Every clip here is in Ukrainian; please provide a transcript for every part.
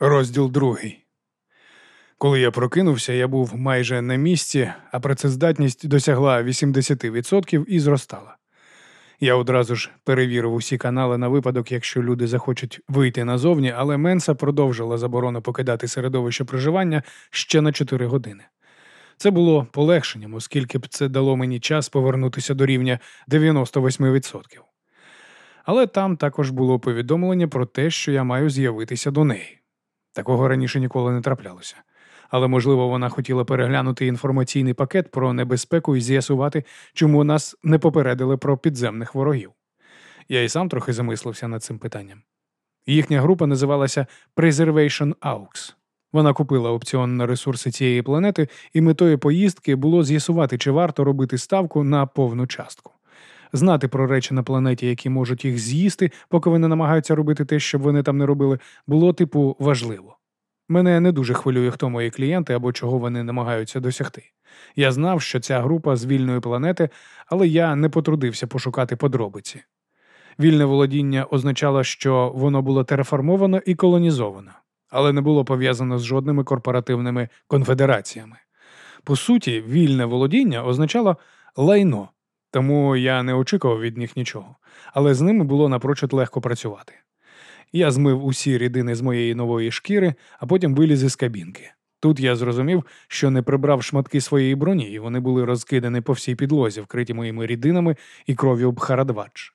Розділ другий. Коли я прокинувся, я був майже на місці, а працездатність досягла 80% і зростала. Я одразу ж перевірив усі канали на випадок, якщо люди захочуть вийти назовні, але Менса продовжила заборону покидати середовище проживання ще на 4 години. Це було полегшенням, оскільки б це дало мені час повернутися до рівня 98%. Але там також було повідомлення про те, що я маю з'явитися до неї. Такого раніше ніколи не траплялося. Але, можливо, вона хотіла переглянути інформаційний пакет про небезпеку і з'ясувати, чому нас не попередили про підземних ворогів. Я і сам трохи замислився над цим питанням. Їхня група називалася Preservation AUX. Вона купила опціон на ресурси цієї планети, і метою поїздки було з'ясувати, чи варто робити ставку на повну частку. Знати про речі на планеті, які можуть їх з'їсти, поки вони намагаються робити те, щоб вони там не робили, було типу важливо. Мене не дуже хвилює, хто мої клієнти або чого вони намагаються досягти. Я знав, що ця група з вільної планети, але я не потрудився пошукати подробиці. Вільне володіння означало, що воно було тереформовано і колонізовано, але не було пов'язано з жодними корпоративними конфедераціями. По суті, вільне володіння означало лайно, тому я не очікував від них нічого, але з ними було напрочуд легко працювати. Я змив усі рідини з моєї нової шкіри, а потім виліз із кабінки. Тут я зрозумів, що не прибрав шматки своєї броні, і вони були розкидані по всій підлозі, вкриті моїми рідинами і кров'ю Бхарадвадж.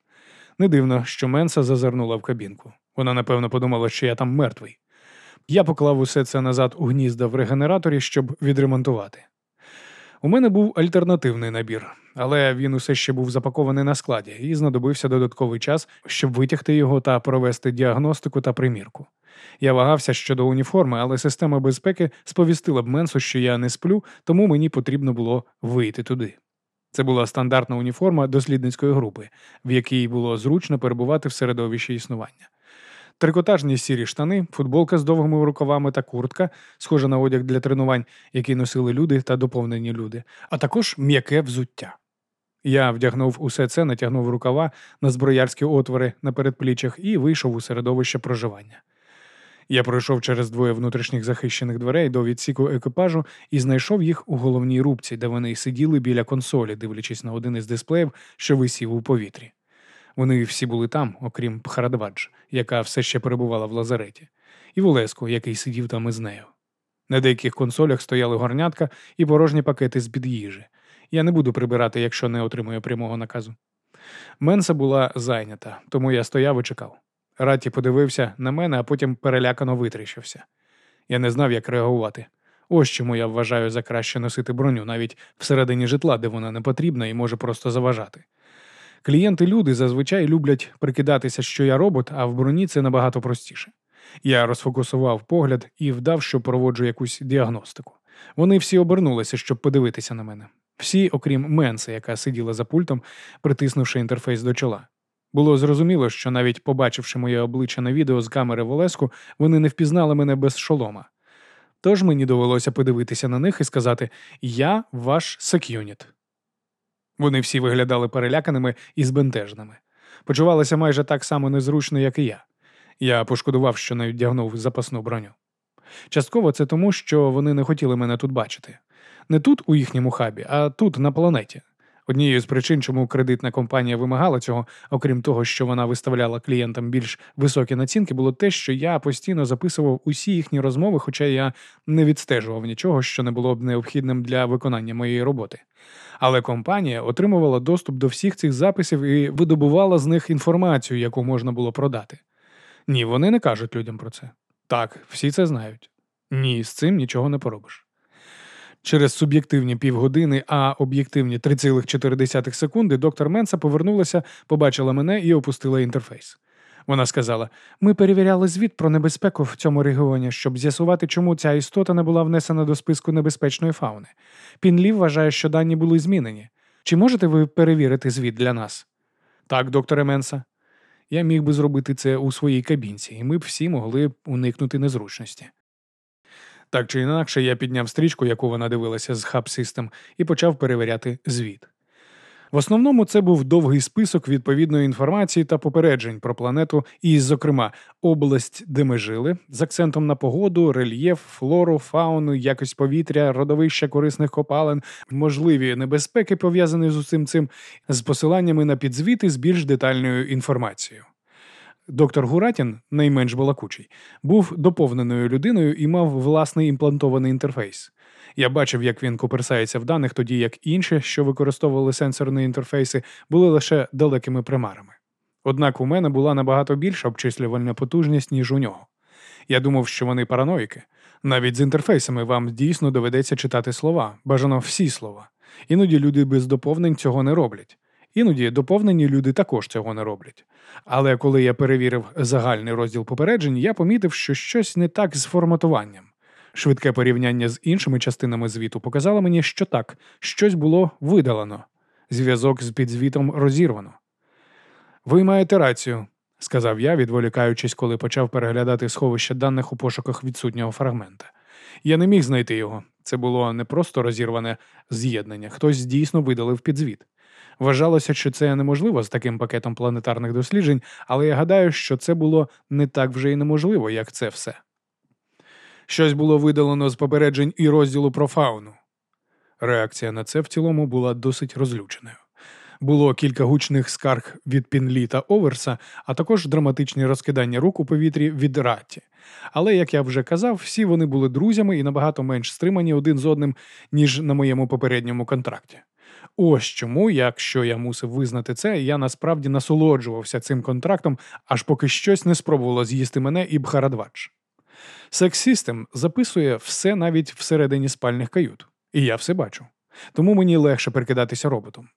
Не дивно, що Менса зазирнула в кабінку. Вона, напевно, подумала, що я там мертвий. Я поклав усе це назад у гнізда в регенераторі, щоб відремонтувати. У мене був альтернативний набір, але він усе ще був запакований на складі і знадобився додатковий час, щоб витягти його та провести діагностику та примірку. Я вагався щодо уніформи, але система безпеки сповістила б Менсу, що я не сплю, тому мені потрібно було вийти туди. Це була стандартна уніформа дослідницької групи, в якій було зручно перебувати в середовищі існування. Трикотажні сірі штани, футболка з довгими рукавами та куртка, схожа на одяг для тренувань, які носили люди та доповнені люди, а також м'яке взуття. Я вдягнув усе це, натягнув рукава на зброярські отвори на передпліччях і вийшов у середовище проживання. Я пройшов через двоє внутрішніх захищених дверей до відсіку екіпажу і знайшов їх у головній рубці, де вони сиділи біля консолі, дивлячись на один із дисплеїв, що висів у повітрі. Вони всі були там, окрім Пхарадвадж, яка все ще перебувала в лазареті, і Волеску, який сидів там із нею. На деяких консолях стояли горнятка і порожні пакети з під їжі. Я не буду прибирати, якщо не отримую прямого наказу. Менса була зайнята, тому я стояв і чекав. Раті подивився на мене, а потім перелякано витріщився. Я не знав, як реагувати. Ось чому я вважаю за краще носити броню навіть всередині житла, де вона не потрібна і може просто заважати. Клієнти люди зазвичай люблять прикидатися, що я робот, а в броні це набагато простіше. Я розфокусував погляд і вдав, що проводжу якусь діагностику. Вони всі обернулися, щоб подивитися на мене. Всі, окрім Менса, яка сиділа за пультом, притиснувши інтерфейс до чола. Було зрозуміло, що навіть побачивши моє обличчя на відео з камери в Олеску, вони не впізнали мене без шолома. Тож мені довелося подивитися на них і сказати: Я ваш сек'юніт. Вони всі виглядали переляканими і збентежними. Почувалися майже так само незручно, як і я. Я пошкодував, що не вдягнув запасну броню. Частково це тому, що вони не хотіли мене тут бачити. Не тут, у їхньому хабі, а тут, на планеті. Однією з причин, чому кредитна компанія вимагала цього, окрім того, що вона виставляла клієнтам більш високі націнки, було те, що я постійно записував усі їхні розмови, хоча я не відстежував нічого, що не було б необхідним для виконання моєї роботи. Але компанія отримувала доступ до всіх цих записів і видобувала з них інформацію, яку можна було продати. Ні, вони не кажуть людям про це. Так, всі це знають. Ні, з цим нічого не поробиш. Через суб'єктивні півгодини, а об'єктивні 3,4 секунди, доктор Менса повернулася, побачила мене і опустила інтерфейс. Вона сказала: ми перевіряли звіт про небезпеку в цьому регіоні, щоб з'ясувати, чому ця істота не була внесена до списку небезпечної фауни. Пінлів вважає, що дані були змінені. Чи можете ви перевірити звіт для нас? Так, докторе Менса. Я міг би зробити це у своїй кабінці, і ми б всі могли уникнути незручності. Так чи інакше, я підняв стрічку, яку вона дивилася з хаб System, і почав перевіряти звіт. В основному це був довгий список відповідної інформації та попереджень про планету, і, зокрема, область, де ми жили, з акцентом на погоду, рельєф, флору, фауну, якість повітря, родовища корисних копалин, можливі небезпеки, пов'язані з усім цим, з посиланнями на підзвіти з більш детальною інформацією. Доктор Гуратін, найменш балакучий, був доповненою людиною і мав власний імплантований інтерфейс. Я бачив, як він коперсається в даних, тоді як інші, що використовували сенсорні інтерфейси, були лише далекими примарами. Однак у мене була набагато більша обчислювальна потужність, ніж у нього. Я думав, що вони параноїки. Навіть з інтерфейсами вам дійсно доведеться читати слова, бажано всі слова. Іноді люди без доповнень цього не роблять. Іноді доповнені люди також цього не роблять. Але коли я перевірив загальний розділ попереджень, я помітив, що щось не так з форматуванням. Швидке порівняння з іншими частинами звіту показало мені, що так, щось було видалено, зв'язок з підзвітом розірвано. Ви маєте рацію, сказав я, відволікаючись, коли почав переглядати сховище даних у пошуках відсутнього фрагмента. Я не міг знайти його. Це було не просто розірване з'єднання, хтось дійсно видалив підзвіт. Вважалося, що це неможливо з таким пакетом планетарних досліджень, але я гадаю, що це було не так вже й неможливо, як це все. Щось було видалено з попереджень і розділу про фауну. Реакція на це в цілому була досить розлюченою. Було кілька гучних скарг від Пінлі та Оверса, а також драматичні розкидання рук у повітрі від Ратті. Але, як я вже казав, всі вони були друзями і набагато менш стримані один з одним, ніж на моєму попередньому контракті. Ось чому, якщо я мусив визнати це, я насправді насолоджувався цим контрактом, аж поки щось не спробувало з'їсти мене і Бхарадвадж. Секс-систем записує все навіть всередині спальних кают, і я все бачу. Тому мені легше прикидатися роботом.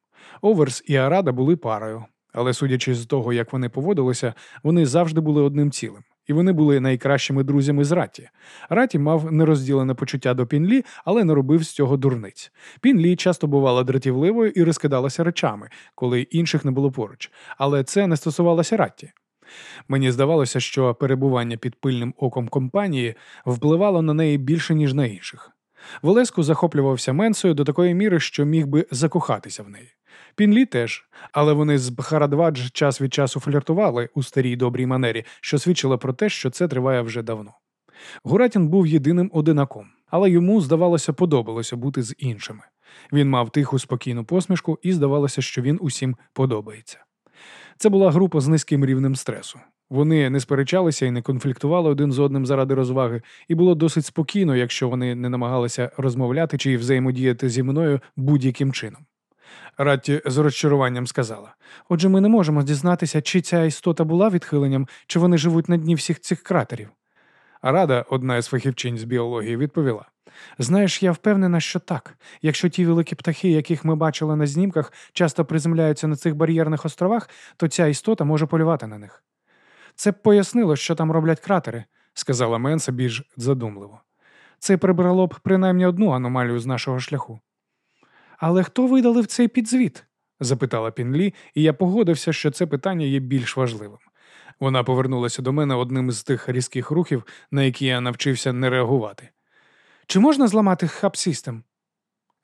Оверс і Арада були парою, але судячи з того, як вони поводилися, вони завжди були одним цілим. І вони були найкращими друзями з Раті. Раті мав нерозділене почуття до Пінлі, але не робив з цього дурниць. Пінлі часто бувала дратівливою і розкидалася речами, коли інших не було поруч. Але це не стосувалося Ратті. Мені здавалося, що перебування під пильним оком компанії впливало на неї більше, ніж на інших. Волеску захоплювався Менсою до такої міри, що міг би закохатися в неї. Пінлі теж, але вони з Бхарадвадж час від часу фліртували у старій добрій манері, що свідчило про те, що це триває вже давно. Гуратін був єдиним одинаком, але йому, здавалося, подобалося бути з іншими. Він мав тиху спокійну посмішку, і здавалося, що він усім подобається. Це була група з низьким рівнем стресу. Вони не сперечалися і не конфліктували один з одним заради розваги, і було досить спокійно, якщо вони не намагалися розмовляти чи взаємодіяти зі мною будь-яким чином. Ратті з розчаруванням сказала: Отже, ми не можемо дізнатися, чи ця істота була відхиленням, чи вони живуть на дні всіх цих кратерів. Рада, одна із фахівчинь з біології, відповіла: Знаєш, я впевнена, що так. Якщо ті великі птахи, яких ми бачили на знімках, часто приземляються на цих бар'єрних островах, то ця істота може полювати на них. Це б пояснило, що там роблять кратери, сказала Менса більш задумливо. Це прибрало б принаймні одну аномалію з нашого шляху. Але хто видалив цей підзвіт? запитала Пінлі, і я погодився, що це питання є більш важливим. Вона повернулася до мене одним з тих різких рухів, на які я навчився не реагувати. Чи можна зламати хаб-систем?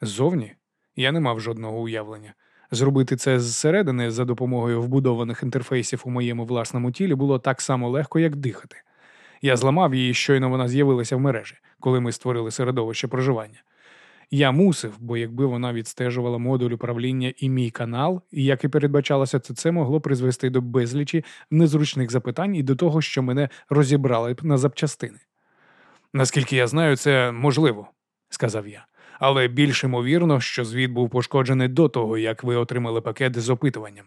Ззовні я не мав жодного уявлення. Зробити це зсередини за допомогою вбудованих інтерфейсів у моєму власному тілі було так само легко, як дихати. Я зламав її, щойно вона з'явилася в мережі, коли ми створили середовище проживання. Я мусив, бо якби вона відстежувала модуль управління і мій канал, і як і передбачалося, це це могло призвести до безлічі незручних запитань і до того, що мене розібрали б на запчастини. Наскільки я знаю, це можливо, сказав я. Але більш ймовірно, що звіт був пошкоджений до того, як ви отримали пакет з опитуванням.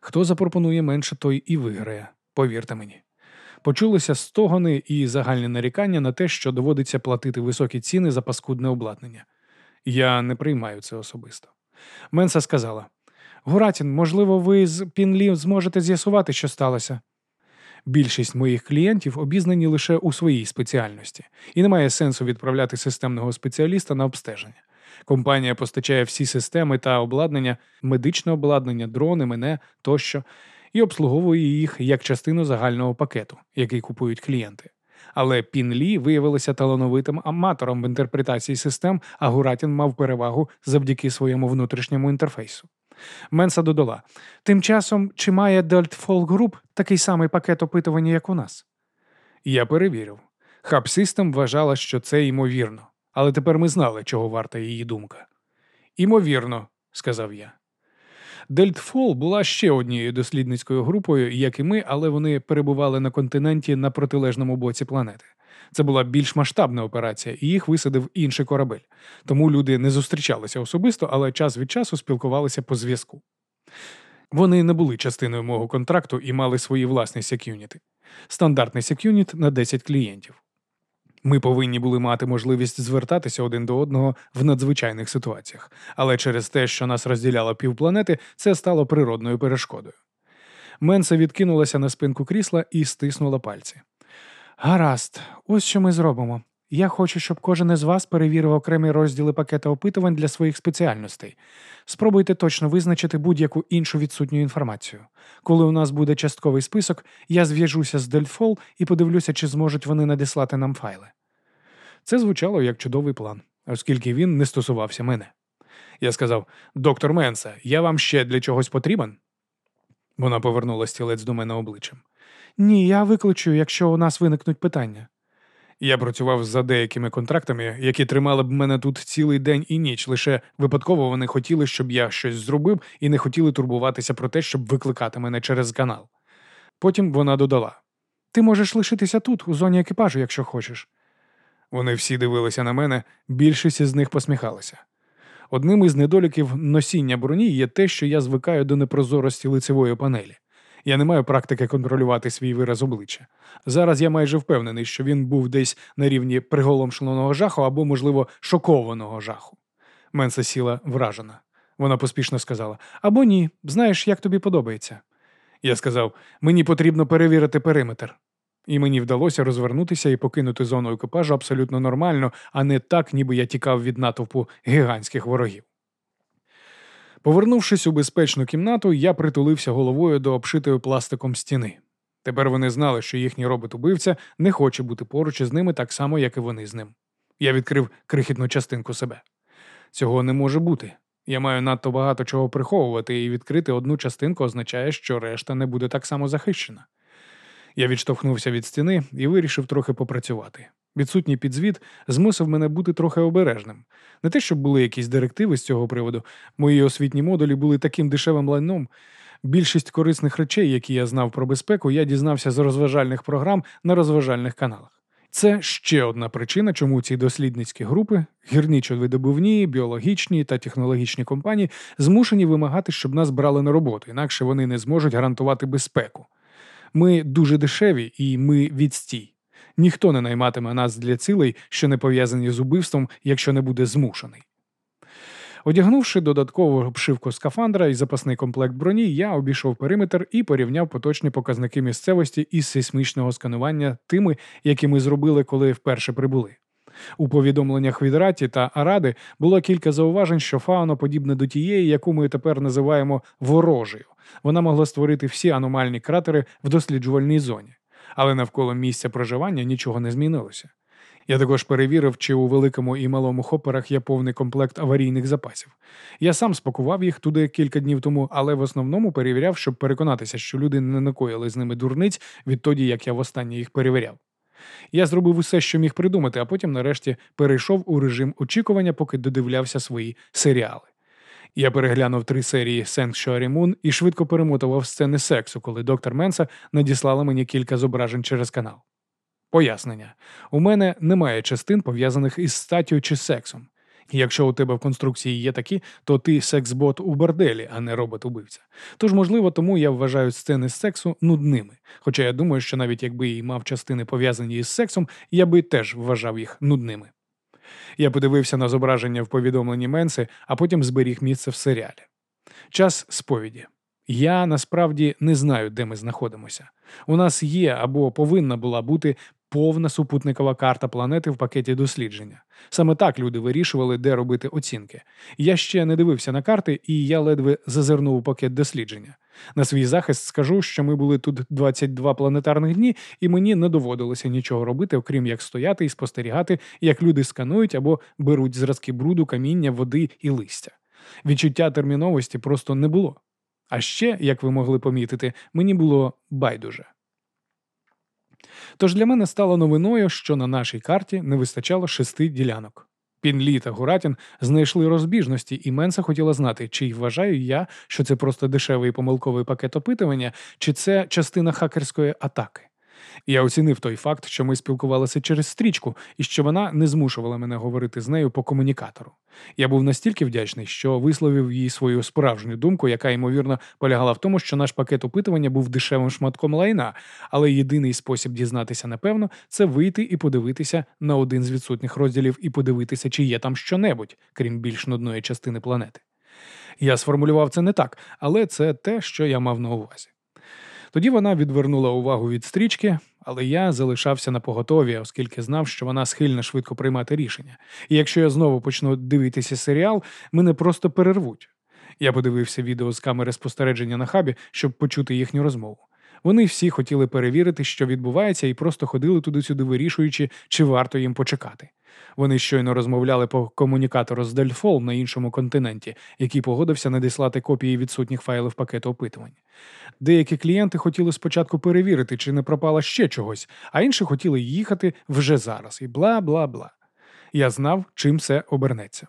Хто запропонує менше, той і виграє, повірте мені. Почулися стогони і загальні нарікання на те, що доводиться платити високі ціни за паскудне обладнання. Я не приймаю це особисто. Менса сказала: Гуратін, можливо, ви з Пінлі зможете з'ясувати, що сталося. Більшість моїх клієнтів обізнані лише у своїй спеціальності, і немає сенсу відправляти системного спеціаліста на обстеження. Компанія постачає всі системи та обладнання, медичне обладнання, дрони, мене тощо, і обслуговує їх як частину загального пакету, який купують клієнти. Але Пін виявилася талановитим аматором в інтерпретації систем, а Гуратін мав перевагу завдяки своєму внутрішньому інтерфейсу. Менса додала: тим часом, чи має Folk Group такий самий пакет опитування, як у нас? Я перевірив. Хаб вважала, що це ймовірно, але тепер ми знали, чого варта її думка. Імовірно, сказав я. Дельтфол була ще однією дослідницькою групою, як і ми, але вони перебували на континенті на протилежному боці планети. Це була більш масштабна операція, і їх висадив інший корабель. Тому люди не зустрічалися особисто, але час від часу спілкувалися по зв'язку. Вони не були частиною мого контракту і мали свої власні секюніти. Стандартний секюніт на 10 клієнтів. Ми повинні були мати можливість звертатися один до одного в надзвичайних ситуаціях, але через те, що нас розділяло півпланети, це стало природною перешкодою. Менса відкинулася на спинку крісла і стиснула пальці. Гаразд, ось що ми зробимо. Я хочу, щоб кожен із вас перевірив окремі розділи пакета опитувань для своїх спеціальностей. Спробуйте точно визначити будь-яку іншу відсутню інформацію. Коли у нас буде частковий список, я зв'яжуся з Дельфол і подивлюся, чи зможуть вони надіслати нам файли. Це звучало як чудовий план, оскільки він не стосувався мене. Я сказав: доктор Менса, я вам ще для чогось потрібен? Вона повернула стілець до мене обличчям. Ні, я викличу, якщо у нас виникнуть питання. Я працював за деякими контрактами, які тримали б мене тут цілий день і ніч. Лише випадково вони хотіли, щоб я щось зробив, і не хотіли турбуватися про те, щоб викликати мене через канал. Потім вона додала: Ти можеш лишитися тут, у зоні екіпажу, якщо хочеш. Вони всі дивилися на мене, більшість із них посміхалася. Одним із недоліків носіння броні є те, що я звикаю до непрозорості лицевої панелі. Я не маю практики контролювати свій вираз обличчя. Зараз я майже впевнений, що він був десь на рівні приголомшеного жаху або, можливо, шокованого жаху. Менса сіла вражена. Вона поспішно сказала: Або ні, знаєш, як тобі подобається. Я сказав: мені потрібно перевірити периметр. І мені вдалося розвернутися і покинути зону екіпажу абсолютно нормально, а не так, ніби я тікав від натовпу гігантських ворогів. Повернувшись у безпечну кімнату, я притулився головою до обшитої пластиком стіни. Тепер вони знали, що їхній робот-убивця не хоче бути поруч із ними так само, як і вони з ним. Я відкрив крихітну частинку себе. Цього не може бути. Я маю надто багато чого приховувати, і відкрити одну частинку означає, що решта не буде так само захищена. Я відштовхнувся від стіни і вирішив трохи попрацювати. Відсутній підзвіт змусив мене бути трохи обережним. Не те, щоб були якісь директиви з цього приводу. Мої освітні модулі були таким дешевим лайном. Більшість корисних речей, які я знав про безпеку, я дізнався з розважальних програм на розважальних каналах. Це ще одна причина, чому ці дослідницькі групи, гірничо-видобувні, біологічні та технологічні компанії змушені вимагати, щоб нас брали на роботу, інакше вони не зможуть гарантувати безпеку. Ми дуже дешеві і ми відстій. Ніхто не найматиме нас для цілей, що не пов'язані з убивством, якщо не буде змушений. Одягнувши додаткову обшивку скафандра і запасний комплект броні, я обійшов периметр і порівняв поточні показники місцевості із сейсмічного сканування тими, які ми зробили, коли вперше прибули. У повідомленнях від Раті та Аради було кілька зауважень, що фауна подібна до тієї, яку ми тепер називаємо ворожею. Вона могла створити всі аномальні кратери в досліджувальній зоні, але навколо місця проживання нічого не змінилося. Я також перевірив, чи у великому і малому хоперах є повний комплект аварійних запасів. Я сам спакував їх туди кілька днів тому, але в основному перевіряв, щоб переконатися, що люди не накоїли з ними дурниць відтоді, як я востаннє їх перевіряв. Я зробив усе, що міг придумати, а потім, нарешті, перейшов у режим очікування, поки додивлявся свої серіали. Я переглянув три серії Sanctuary Moon і швидко перемотував сцени сексу, коли доктор Менса надіслала мені кілька зображень через канал. Пояснення: у мене немає частин, пов'язаних із статтю чи сексом. Якщо у тебе в конструкції є такі, то ти секс-бот у борделі, а не робот-убивця. Тож, можливо, тому я вважаю сцени з сексу нудними. Хоча я думаю, що навіть якби і мав частини пов'язані із сексом, я би теж вважав їх нудними. Я подивився на зображення в повідомленні Менси, а потім зберіг місце в серіалі. Час сповіді. Я насправді не знаю, де ми знаходимося. У нас є або повинна була бути повна супутникова карта планети в пакеті дослідження. Саме так люди вирішували, де робити оцінки. Я ще не дивився на карти, і я ледве зазирнув у пакет дослідження. На свій захист скажу, що ми були тут 22 планетарних дні, і мені не доводилося нічого робити, окрім як стояти і спостерігати, як люди сканують або беруть зразки бруду, каміння, води і листя. Відчуття терміновості просто не було. А ще, як ви могли помітити, мені було байдуже. Тож для мене стало новиною, що на нашій карті не вистачало шести ділянок. Пінлі та Гуратін знайшли розбіжності, і Менса хотіла знати, чи вважаю я, що це просто дешевий помилковий пакет опитування, чи це частина хакерської атаки. Я оцінив той факт, що ми спілкувалися через стрічку, і що вона не змушувала мене говорити з нею по комунікатору. Я був настільки вдячний, що висловив їй свою справжню думку, яка ймовірно полягала в тому, що наш пакет опитування був дешевим шматком лайна, але єдиний спосіб дізнатися напевно це вийти і подивитися на один з відсутніх розділів і подивитися, чи є там щонебудь, крім більш нудної частини планети. Я сформулював це не так, але це те, що я мав на увазі. Тоді вона відвернула увагу від стрічки, але я залишався на поготові, оскільки знав, що вона схильна швидко приймати рішення. І якщо я знову почну дивитися серіал, мене просто перервуть. Я подивився відео з камери спостереження на хабі, щоб почути їхню розмову. Вони всі хотіли перевірити, що відбувається, і просто ходили туди-сюди, вирішуючи, чи варто їм почекати. Вони щойно розмовляли по комунікатору з Дельфол на іншому континенті, який погодився надіслати копії відсутніх файлів пакету опитувань. Деякі клієнти хотіли спочатку перевірити, чи не пропало ще чогось, а інші хотіли їхати вже зараз і бла бла бла. Я знав, чим це обернеться.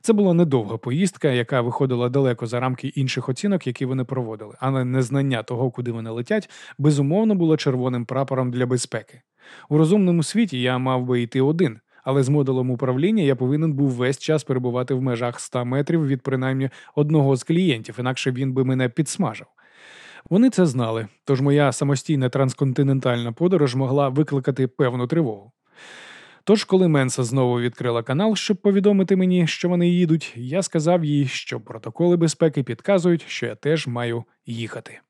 Це була недовга поїздка, яка виходила далеко за рамки інших оцінок, які вони проводили, але незнання того, куди вони летять, безумовно було червоним прапором для безпеки. У розумному світі я мав би йти один, але з модулем управління я повинен був весь час перебувати в межах 100 метрів від принаймні одного з клієнтів, інакше він би мене підсмажив. Вони це знали, тож моя самостійна трансконтинентальна подорож могла викликати певну тривогу. Тож, коли Менса знову відкрила канал, щоб повідомити мені, що вони їдуть, я сказав їй, що протоколи безпеки підказують, що я теж маю їхати.